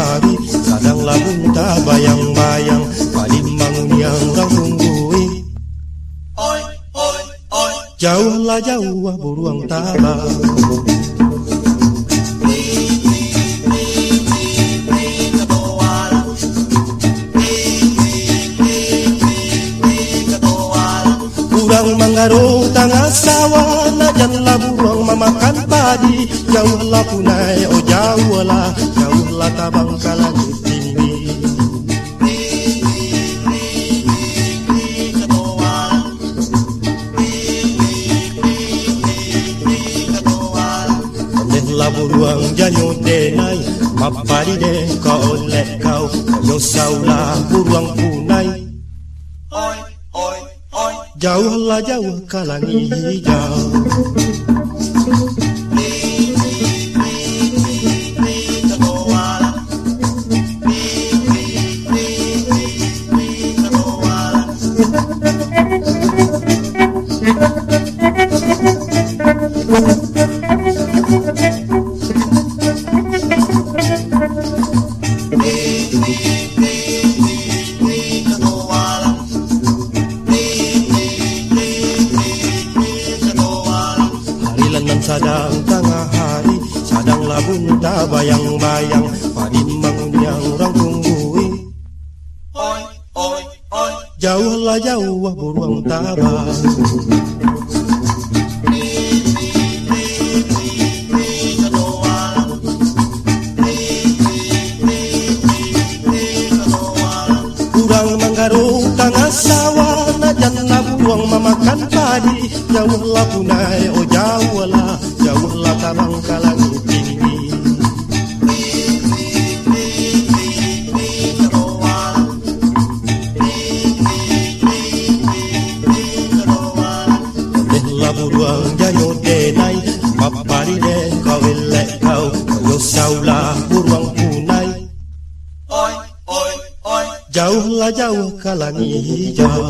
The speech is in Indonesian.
hari bayang-bayang yang Jauhlah jauh buruang tabah. Kurang manggaru tangah sawah Najanlah buruang memakan padi. Jauhlah punai oh jauhlah Jauhlah tabang kalangit tinggi. Olehlah buruang janyo denai Mapadi de kau oleh kau. Yo saulah buruang punai Jauhlah jauh kalangi hijau Harilan nan sadang tengah hari Sadang labun tak bayang-bayang. Mangun yang orang tunggui. Oi, oi, oi Jauhlah jauh buruang manggaru tengah sawah Najanlah buruang memakan padi. Jauhlah punai oh jauhlah Jauhlah tabang kalangi tinggi Olehlah buruang janyo denai Mapari de kau elek kau. Yo saulah buruang punai. Oi, oi, oi. Jauhlah jauh kalangi hijau